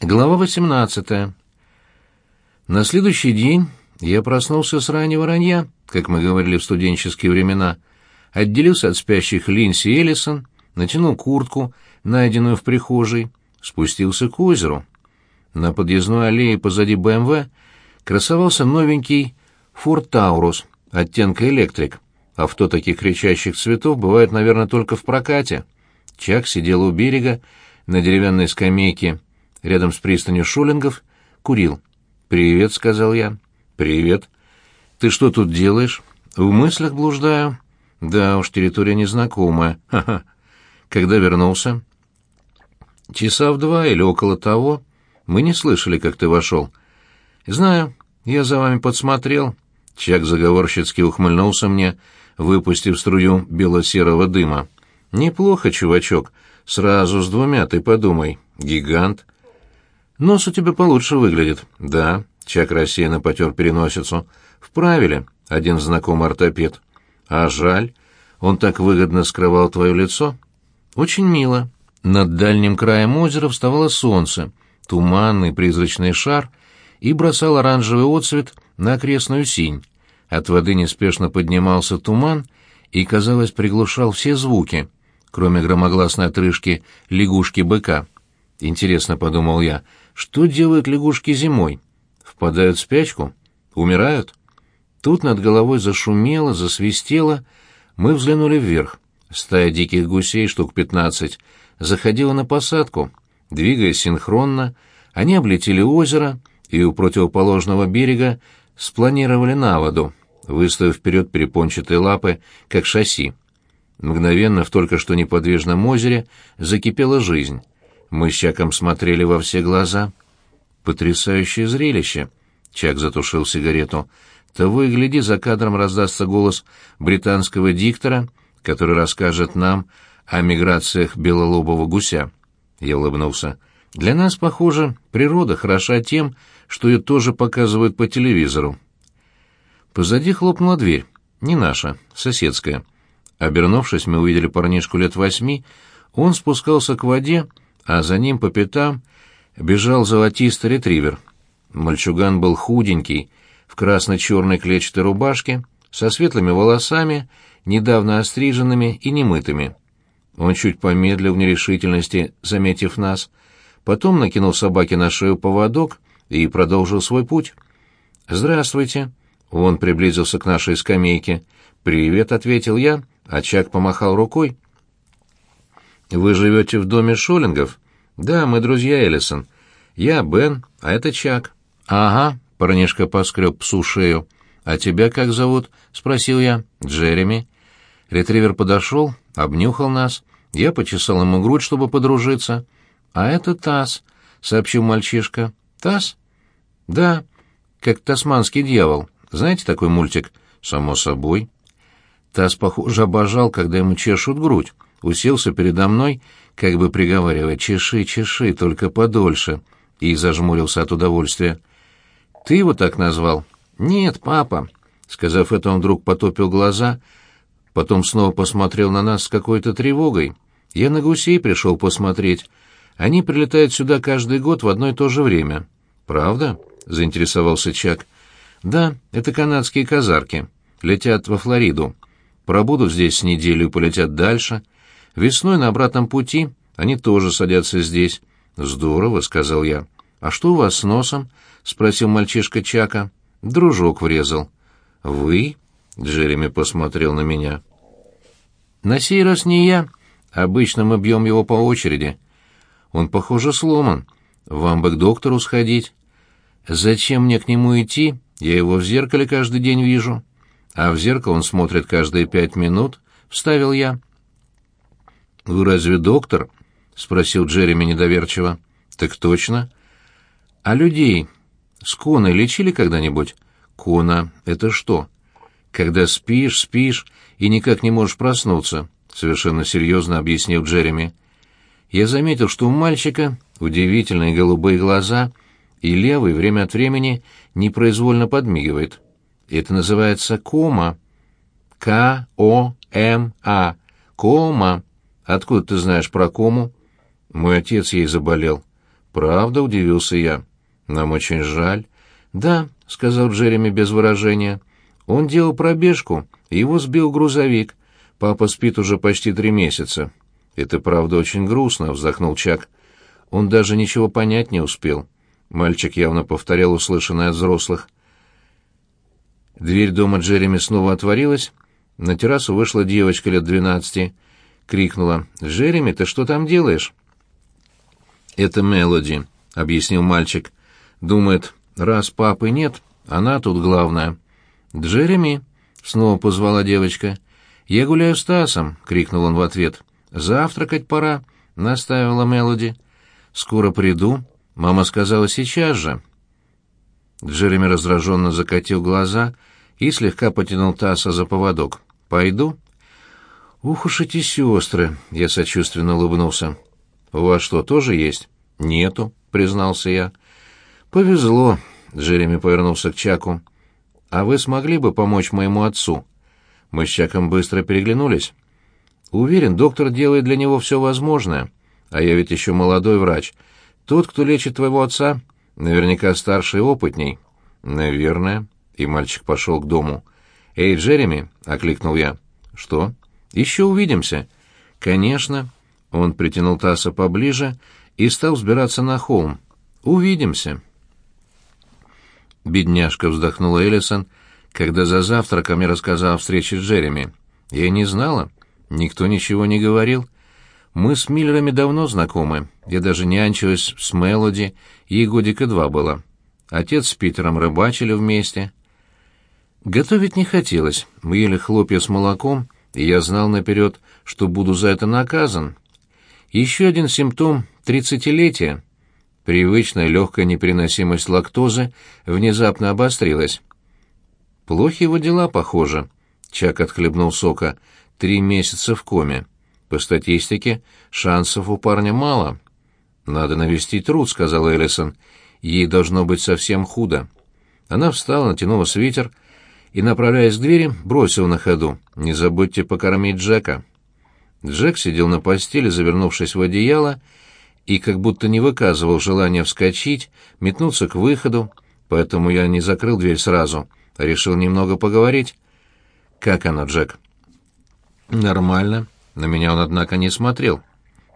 Глава 18. На следующий день я проснулся с раннего ранья, как мы говорили в студенческие времена, отделился от спящих Линси и Эллисон, натянул куртку, найденную в прихожей, спустился к озеру. На подъездной аллее позади БМВ красовался новенький Форд Таурус оттенка электрик. Авто таких кричащих цветов бывает, наверное, только в прокате. Чак сидел у берега на деревянной скамейке рядом с пристанью Шулингов, курил. «Привет», — сказал я. «Привет. Ты что тут делаешь?» «В мыслях блуждаю». «Да уж, территория незнакомая. Ха-ха. Когда вернулся?» «Часа в два или около того. Мы не слышали, как ты вошел». «Знаю. Я за вами подсмотрел». Чак заговорщицки ухмыльнулся мне, выпустив струю бело-серого дыма. «Неплохо, чувачок. Сразу с двумя, ты подумай. Гигант». Нос у тебя получше выглядит. Да, Чак рассеянно потер переносицу. Вправили, один знакомый ортопед. А жаль, он так выгодно скрывал твое лицо. Очень мило. Над дальним краем озера вставало солнце, туманный призрачный шар, и бросал оранжевый отцвет на окрестную синь. От воды неспешно поднимался туман и, казалось, приглушал все звуки, кроме громогласной отрыжки лягушки-быка. Интересно, подумал я, что делают лягушки зимой? Впадают в спячку? Умирают? Тут над головой зашумело, засвистело. Мы взглянули вверх. Стая диких гусей, штук пятнадцать, заходила на посадку. Двигаясь синхронно, они облетели озеро и у противоположного берега спланировали на воду, выставив вперед перепончатые лапы, как шасси. Мгновенно в только что неподвижном озере закипела жизнь. Мы с Чаком смотрели во все глаза. Потрясающее зрелище. Чак затушил сигарету. Того и гляди, за кадром раздастся голос британского диктора, который расскажет нам о миграциях белолобого гуся. Я улыбнулся. Для нас, похоже, природа хороша тем, что ее тоже показывают по телевизору. Позади хлопнула дверь. Не наша, соседская. Обернувшись, мы увидели парнишку лет восьми. Он спускался к воде, а за ним по пятам бежал золотистый ретривер. Мальчуган был худенький, в красно-черной клетчатой рубашке, со светлыми волосами, недавно остриженными и немытыми. Он чуть помедлил в нерешительности, заметив нас, потом накинул собаке на шею поводок и продолжил свой путь. «Здравствуйте!» Он приблизился к нашей скамейке. «Привет», — ответил я, а Чак помахал рукой. «Вы живете в доме Шоллингов?» «Да, мы друзья, Эллисон. Я Бен, а это Чак». «Ага», — парнишка поскреб псу шею. «А тебя как зовут?» — спросил я. «Джереми». Ретривер подошел, обнюхал нас. Я почесал ему грудь, чтобы подружиться. «А это Тасс», — сообщил мальчишка. «Тасс?» «Да, как тасманский дьявол. Знаете такой мультик?» «Само собой». Тасс, похоже, обожал, когда ему чешут грудь уселся передо мной, как бы приговаривая «чеши, чеши, только подольше», и зажмурился от удовольствия. «Ты его так назвал?» «Нет, папа». Сказав это, он вдруг потопил глаза, потом снова посмотрел на нас с какой-то тревогой. «Я на гусей пришел посмотреть. Они прилетают сюда каждый год в одно и то же время». «Правда?» — заинтересовался Чак. «Да, это канадские казарки. Летят во Флориду. Пробудут здесь неделю и полетят дальше». Весной на обратном пути они тоже садятся здесь. Здорово, сказал я. А что у вас с носом? спросил мальчишка Чака. Дружок врезал. Вы? Джереми посмотрел на меня. На сей раз не я. Обычно мы бьем его по очереди. Он, похоже, сломан. Вам бы к доктору сходить. Зачем мне к нему идти? Я его в зеркале каждый день вижу. А в зеркало он смотрит каждые пять минут, вставил я. «Вы разве доктор?» — спросил Джереми недоверчиво. «Так точно». «А людей с коной лечили когда-нибудь?» «Кона — это что?» «Когда спишь, спишь и никак не можешь проснуться», — совершенно серьезно объяснил Джереми. Я заметил, что у мальчика удивительные голубые глаза, и левый время от времени непроизвольно подмигивает. Это называется кома. К-О-М-А. Кома. Откуда ты знаешь про кому? Мой отец ей заболел. «Правда?» — удивился я. «Нам очень жаль». «Да», — сказал Джереми без выражения. «Он делал пробежку, его сбил грузовик. Папа спит уже почти три месяца». «Это правда очень грустно», — вздохнул Чак. Он даже ничего понять не успел. Мальчик явно повторял услышанное от взрослых. Дверь дома Джереми снова отворилась. На террасу вышла девочка лет двенадцати. Крикнула. «Джереми, ты что там делаешь?» «Это Мелоди», — объяснил мальчик. «Думает, раз папы нет, она тут главная». «Джереми», — снова позвала девочка. «Я гуляю с Тасом», — крикнул он в ответ. «Завтракать пора», — наставила Мелоди. «Скоро приду», — мама сказала сейчас же. Джереми раздраженно закатил глаза и слегка потянул Таса за поводок. «Пойду?» «Ух уж эти сестры!» — я сочувственно улыбнулся. «У вас что, тоже есть?» «Нету», — признался я. «Повезло», — Джереми повернулся к Чаку. «А вы смогли бы помочь моему отцу?» Мы с Чаком быстро переглянулись. «Уверен, доктор делает для него все возможное. А я ведь еще молодой врач. Тот, кто лечит твоего отца, наверняка старше и опытней». «Наверное». И мальчик пошел к дому. «Эй, Джереми!» — окликнул я. «Что?» «Еще увидимся». «Конечно». Он притянул Таса поближе и стал взбираться на холм. «Увидимся». Бедняжка вздохнула Эллисон, когда за завтраком я рассказал о встрече с Джереми. Я не знала. Никто ничего не говорил. Мы с Миллерами давно знакомы. Я даже нянчилась с Мелоди, ей годика два было. Отец с Питером рыбачили вместе. Готовить не хотелось. Мы ели хлопья с молоком, и я знал наперед, что буду за это наказан. Еще один симптом тридцатилетия. Привычная легкая непереносимость лактозы внезапно обострилась. Плохи его дела, похоже. Чак отхлебнул сока. Три месяца в коме. По статистике, шансов у парня мало. «Надо навести труд», — сказала Эллисон. «Ей должно быть совсем худо». Она встала, натянула свитер и, направляясь к двери, бросила на ходу. «Не забудьте покормить Джека». Джек сидел на постели, завернувшись в одеяло, и как будто не выказывал желания вскочить, метнуться к выходу, поэтому я не закрыл дверь сразу, а решил немного поговорить. «Как она, Джек?» «Нормально. На меня он, однако, не смотрел.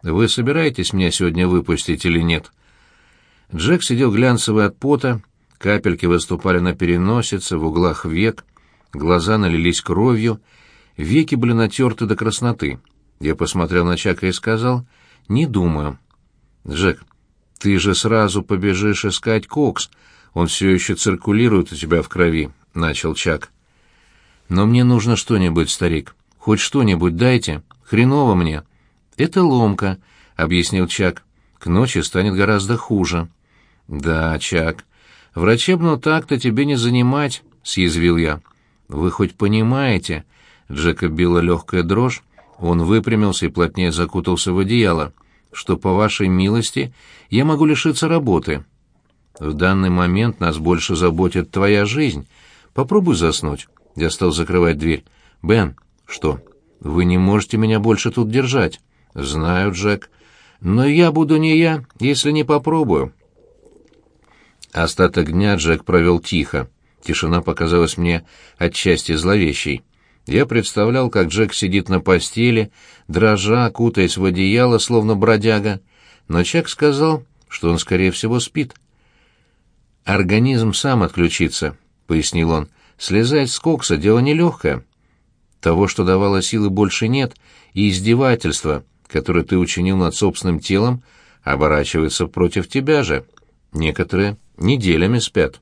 Вы собираетесь меня сегодня выпустить или нет?» Джек сидел глянцевый от пота, капельки выступали на переносице, в углах век, глаза налились кровью, веки были натерты до красноты. Я посмотрел на Чака и сказал, «Не думаю». «Джек, ты же сразу побежишь искать кокс. Он все еще циркулирует у тебя в крови», — начал Чак. «Но мне нужно что-нибудь, старик. Хоть что-нибудь дайте. Хреново мне». «Это ломка», — объяснил Чак. «К ночи станет гораздо хуже». «Да, Чак, врачебного так-то тебе не занимать», — съязвил я. «Вы хоть понимаете?» Джека била легкая дрожь, он выпрямился и плотнее закутался в одеяло. «Что, по вашей милости, я могу лишиться работы. В данный момент нас больше заботит твоя жизнь. Попробуй заснуть». Я стал закрывать дверь. «Бен». «Что?» «Вы не можете меня больше тут держать». «Знаю, Джек. Но я буду не я, если не попробую». Остаток дня Джек провел тихо. Тишина показалась мне отчасти зловещей. Я представлял, как Джек сидит на постели, дрожа, кутаясь в одеяло, словно бродяга, но Чак сказал, что он, скорее всего, спит. «Организм сам отключится», — пояснил он. «Слезать с кокса — дело нелегкое. Того, что давало силы, больше нет, и издевательство, которое ты учинил над собственным телом, оборачивается против тебя же. Некоторые неделями спят».